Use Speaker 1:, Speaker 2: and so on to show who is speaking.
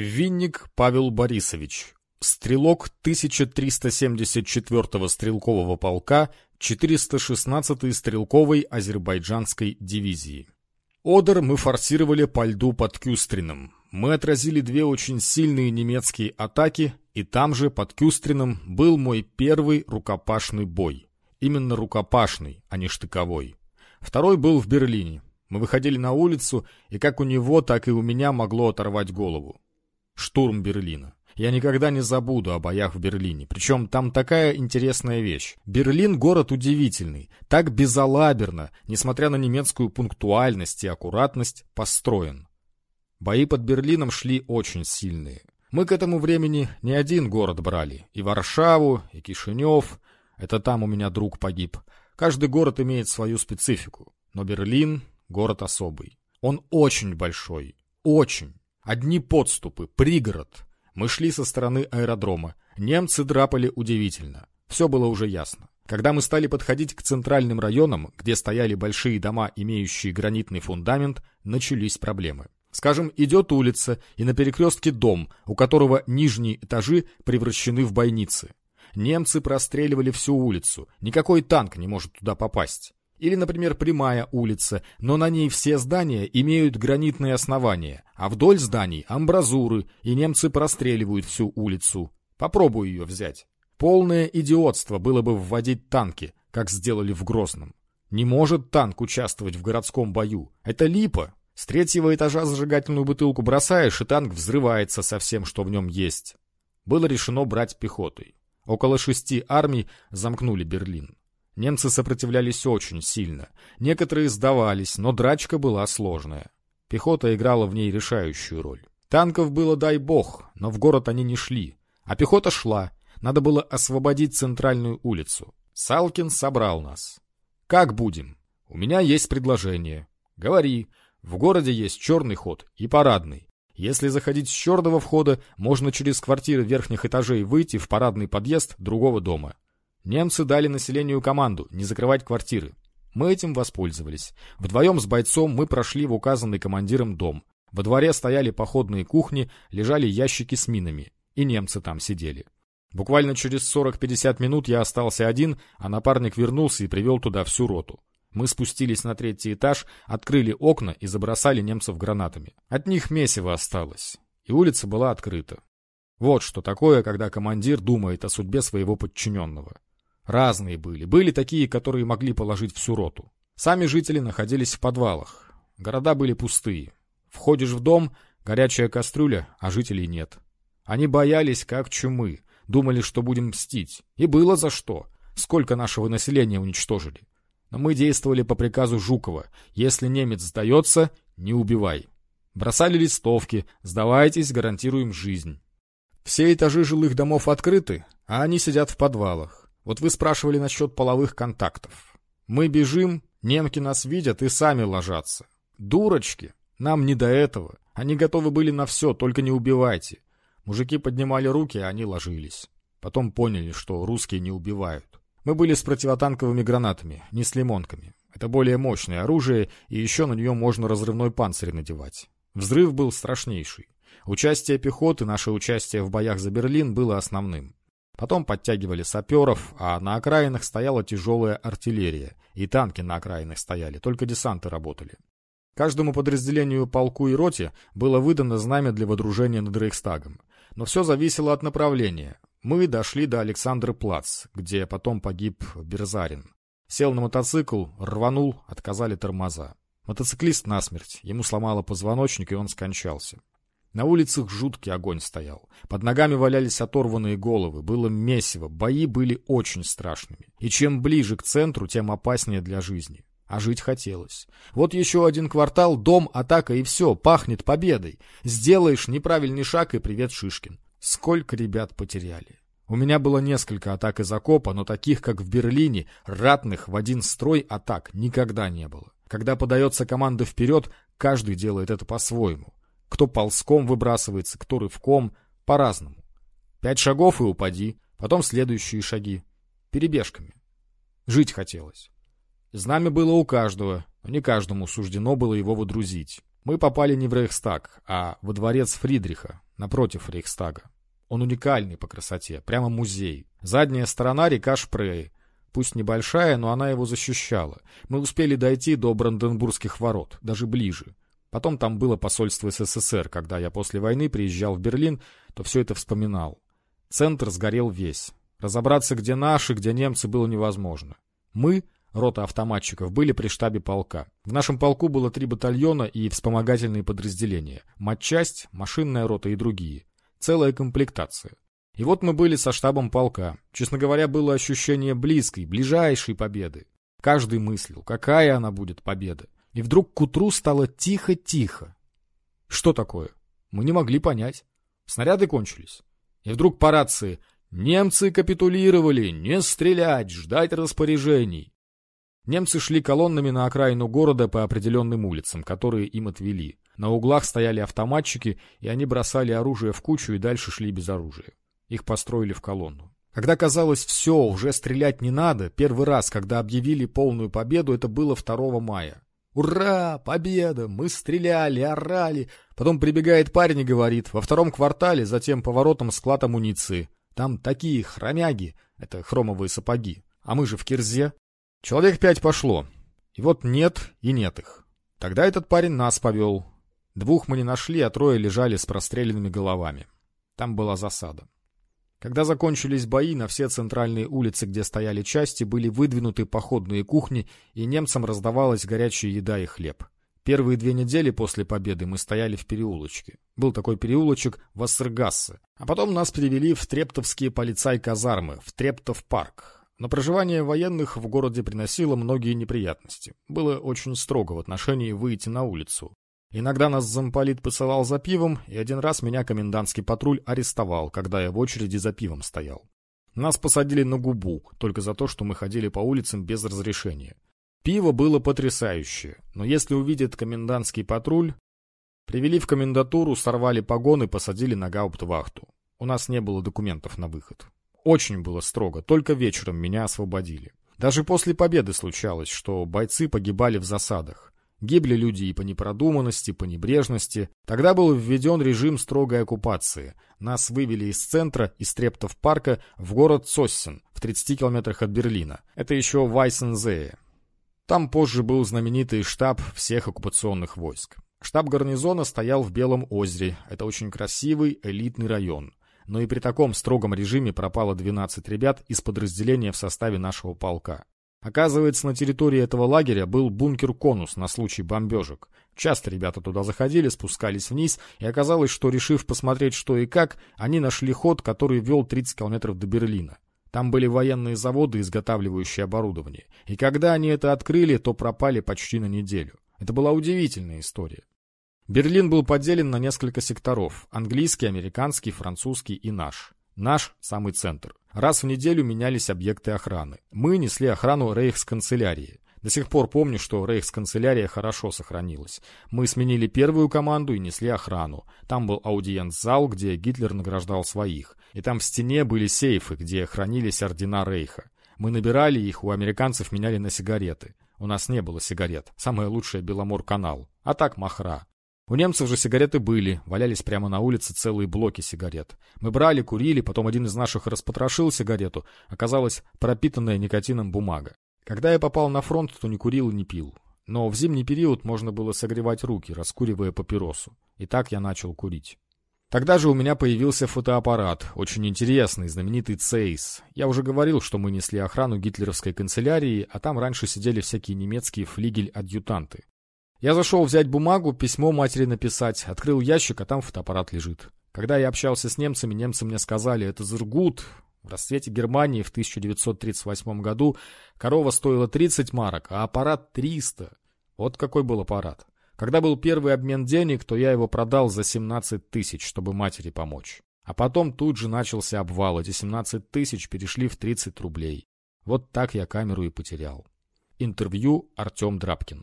Speaker 1: Винник Павел Борисович, стрелок 1374-го стрелкового полка 416-й стрелковой азербайджанской дивизии. Одер мы форсировали по льду под Кюстрином. Мы отразили две очень сильные немецкие атаки, и там же, под Кюстрином, был мой первый рукопашный бой. Именно рукопашный, а не штыковой. Второй был в Берлине. Мы выходили на улицу, и как у него, так и у меня могло оторвать голову. Штурм Берлина. Я никогда не забуду о боях в Берлине. Причем там такая интересная вещь. Берлин — город удивительный. Так безалаберно, несмотря на немецкую пунктуальность и аккуратность, построен. Бои под Берлином шли очень сильные. Мы к этому времени не один город брали. И Варшаву, и Кишинев. Это там у меня друг погиб. Каждый город имеет свою специфику. Но Берлин — город особый. Он очень большой. Очень. Одни подступы, пригород. Мы шли со стороны аэродрома. Немцы драпали удивительно. Все было уже ясно. Когда мы стали подходить к центральным районам, где стояли большие дома, имеющие гранитный фундамент, начались проблемы. Скажем, идет улица, и на перекрестке дом, у которого нижние этажи превращены в бойницы. Немцы простреливали всю улицу, никакой танк не может туда попасть. Или, например, прямая улица, но на ней все здания имеют гранитные основания, а вдоль зданий амбразуры, и немцы простреливают всю улицу. Попробуй ее взять. Полное идиотство было бы вводить танки, как сделали в Грозном. Не может танк участвовать в городском бою. Это липа. С третьего этажа зажигательную бутылку бросаешь, и танк взрывается со всем, что в нем есть. Было решено брать пехотой. Около шести армий замкнули Берлин. Немцы сопротивлялись очень сильно. Некоторые сдавались, но драчка была сложная. Пехота играла в ней решающую роль. Танков было дай бог, но в город они не шли. А пехота шла. Надо было освободить центральную улицу. Салкин собрал нас. «Как будем? У меня есть предложение. Говори. В городе есть черный ход и парадный. Если заходить с черного входа, можно через квартиры верхних этажей выйти в парадный подъезд другого дома. Немцы дали населению команду не закрывать квартиры. Мы этим воспользовались. Вдвоем с бойцом мы прошли в указанный командиром дом. Во дворе стояли походные кухни, лежали ящики с минами. И немцы там сидели. Буквально через 40-50 минут я остался один, а напарник вернулся и привел туда всю роту. Мы спустились на третий этаж, открыли окна и забросали немцев гранатами. От них месиво осталось. И улица была открыта. Вот что такое, когда командир думает о судьбе своего подчиненного. Разные были. Были такие, которые могли положить всю роту. Сами жители находились в подвалах. Города были пустые. Входишь в дом, горячая кастрюля, а жителей нет. Они боялись, как чумы. Думали, что будем мстить. И было за что. Сколько нашего населения уничтожили. Но мы действовали по приказу Жукова. Если немец сдается, не убивай. Бросали листовки. Сдавайтесь, гарантируем жизнь. Все этажи жилых домов открыты, а они сидят в подвалах. Вот вы спрашивали насчет половых контактов. Мы бежим, немки нас видят и сами ложатся. Дурочки! Нам не до этого. Они готовы были на все, только не убивайте. Мужики поднимали руки, а они ложились. Потом поняли, что русские не убивают. Мы были с противотанковыми гранатами, не с лимонками. Это более мощное оружие, и еще на нее можно разрывной панцирь надевать. Взрыв был страшнейший. Участие пехоты, наше участие в боях за Берлин было основным. Потом подтягивали саперов, а на окраинах стояла тяжелая артиллерия. И танки на окраинах стояли, только десанты работали. Каждому подразделению, полку и роте было выдано знамя для водружения над Рейхстагом. Но все зависело от направления. Мы дошли до Александра Плац, где потом погиб Берзарин. Сел на мотоцикл, рванул, отказали тормоза. Мотоциклист насмерть, ему сломало позвоночник, и он скончался. На улицах жуткий огонь стоял. Под ногами валялись оторванные головы, было месиво, бои были очень страшными. И чем ближе к центру, тем опаснее для жизни. А жить хотелось. Вот еще один квартал, дом, атака и все, пахнет победой. Сделаешь неправильный шаг и привет Шишкин. Сколько ребят потеряли. У меня было несколько атак из окопа, но таких, как в Берлине, ратных в один строй атак никогда не было. Когда подается команда вперед, каждый делает это по-своему. Кто ползком выбрасывается, кто рывком, по-разному. Пять шагов и упади, потом следующие шаги. Перебежками. Жить хотелось. Знамя было у каждого, но не каждому суждено было его водрузить. Мы попали не в Рейхстаг, а во дворец Фридриха, напротив Рейхстага. Он уникальный по красоте, прямо музей. Задняя сторона река Шпрей. Пусть небольшая, но она его защищала. Мы успели дойти до Бранденбургских ворот, даже ближе. Потом там было посольство СССР. Когда я после войны приезжал в Берлин, то все это вспоминал. Центр сгорел весь. Разобраться, где наши, где немцы, было невозможно. Мы, рота автоматчиков, были при штабе полка. В нашем полку было три батальона и вспомогательные подразделения. Матчасть, машинная рота и другие. Целая комплектация. И вот мы были со штабом полка. Честно говоря, было ощущение близкой, ближайшей победы. Каждый мыслил, какая она будет победа. И вдруг к утру стало тихо-тихо. Что такое? Мы не могли понять. Снаряды кончились. И вдруг по рации «Немцы капитулировали! Не стрелять! Ждать распоряжений!» Немцы шли колоннами на окраину города по определенным улицам, которые им отвели. На углах стояли автоматчики, и они бросали оружие в кучу и дальше шли без оружия. Их построили в колонну. Когда казалось все, уже стрелять не надо, первый раз, когда объявили полную победу, это было 2 мая. «Ура! Победа! Мы стреляли, орали!» Потом прибегает парень и говорит, во втором квартале, затем поворотом склад амуниции. Там такие хромяги, это хромовые сапоги. А мы же в кирзе. Человек пять пошло. И вот нет и нет их. Тогда этот парень нас повел. Двух мы не нашли, а трое лежали с простреленными головами. Там была засада. Когда закончились бои, на все центральные улицы, где стояли части, были выдвинуты походные кухни, и немцам раздавалась горячая еда и хлеб. Первые две недели после победы мы стояли в переулочке. Был такой переулочек Вассергассе. А потом нас перевели в Трептовские полицай-казармы, в Трептов-парк. Но проживание военных в городе приносило многие неприятности. Было очень строго в отношении выйти на улицу. Иногда нас замполит посылал за пивом, и один раз меня комендантский патруль арестовал, когда я в очереди за пивом стоял. Нас посадили на губу, только за то, что мы ходили по улицам без разрешения. Пиво было потрясающее, но если увидят комендантский патруль... Привели в комендатуру, сорвали погоны, посадили на гауптвахту. У нас не было документов на выход. Очень было строго, только вечером меня освободили. Даже после победы случалось, что бойцы погибали в засадах. Гибли люди и по непродуманности, по небрежности. Тогда был введен режим строгой оккупации. Нас вывели из центра, из Трептов парка, в город Соссен, в 30 километрах от Берлина. Это еще Вайсензее. Там позже был знаменитый штаб всех оккупационных войск. Штаб гарнизона стоял в Белом озере. Это очень красивый, элитный район. Но и при таком строгом режиме пропало 12 ребят из подразделения в составе нашего полка. Оказывается, на территории этого лагеря был бункер-конус на случай бомбежек. Часто ребята туда заходили, спускались вниз, и оказалось, что, решив посмотреть что и как, они нашли ход, который вел 30 километров до Берлина. Там были военные заводы, изготавливающие оборудование. И когда они это открыли, то пропали почти на неделю. Это была удивительная история. Берлин был поделен на несколько секторов – английский, американский, французский и наш. Наш – самый центр. Раз в неделю менялись объекты охраны. Мы несли охрану рейхсканцелярии. До сих пор помню, что рейхсканцелярия хорошо сохранилась. Мы сменили первую команду и несли охрану. Там был аудиенц-зал, где Гитлер награждал своих. И там в стене были сейфы, где хранились ордена рейха. Мы набирали их, у американцев меняли на сигареты. У нас не было сигарет. Самое лучшее Беломор-канал. А так махра. У немцев же сигареты были, валялись прямо на улице целые блоки сигарет. Мы брали, курили, потом один из наших распотрошил сигарету, оказалась пропитанная никотином бумага. Когда я попал на фронт, то не курил и не пил. Но в зимний период можно было согревать руки, раскуривая папиросу. И так я начал курить. Тогда же у меня появился фотоаппарат, очень интересный, знаменитый Цейс. Я уже говорил, что мы несли охрану гитлеровской канцелярии, а там раньше сидели всякие немецкие флигель-адъютанты. Я зашел взять бумагу, письмо матери написать, открыл ящик, а там фотоаппарат лежит. Когда я общался с немцами, немцы мне сказали, это Зургут. В расцвете Германии в 1938 году корова стоила 30 марок, а аппарат 300. Вот какой был аппарат. Когда был первый обмен денег, то я его продал за 17 тысяч, чтобы матери помочь. А потом тут же начался обвал, эти 17 тысяч перешли в 30 рублей. Вот так я камеру и потерял. Интервью Артем Драбкин